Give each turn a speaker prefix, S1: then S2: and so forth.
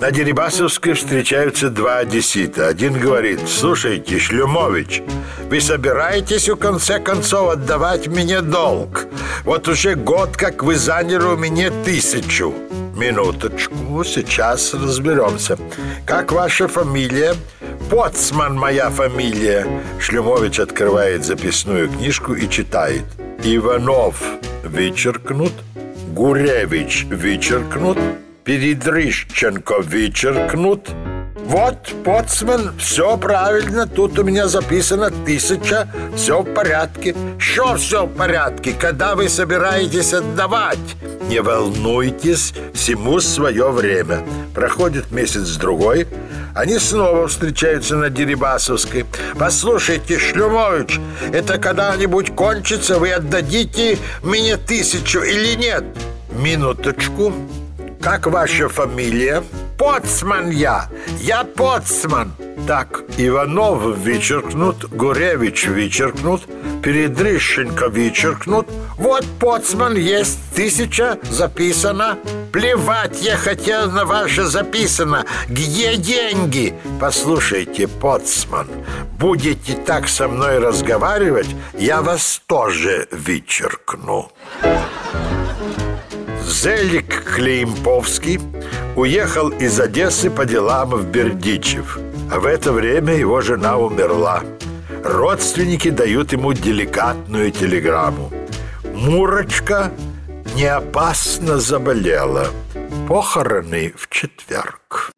S1: На Дерибасовской встречаются два одессита. Один говорит, слушайте, Шлюмович, вы собираетесь в конце концов отдавать мне долг? Вот уже год, как вы заняли у меня тысячу. Минуточку, сейчас разберемся. Как ваша фамилия? Поцман моя фамилия. Шлюмович открывает записную книжку и читает. Иванов вычеркнут, Гуревич вычеркнут, Передрыщенко вычеркнут. Вот, Поцман, все правильно, тут у меня записано тысяча, все в порядке. Что все в порядке, когда вы собираетесь отдавать? Не волнуйтесь, всему свое время. Проходит месяц-другой, они снова встречаются на Дерибасовской. Послушайте, Шлюмович, это когда-нибудь кончится, вы отдадите мне тысячу или нет? Минуточку. Как ваша фамилия? Поцман я. Я Поцман. Так, Иванов вычеркнут, Гуревич вычеркнут, Передрыщенко вычеркнут. Вот Поцман есть, тысяча записано. Плевать я хотел на ваше записано. Где деньги? Послушайте, Поцман, будете так со мной разговаривать, я вас тоже вычеркну. Зелик Клеймповский уехал из Одессы по делам в Бердичев. А в это время его жена умерла. Родственники дают ему деликатную телеграмму. Мурочка не опасно заболела. Похороны в четверг.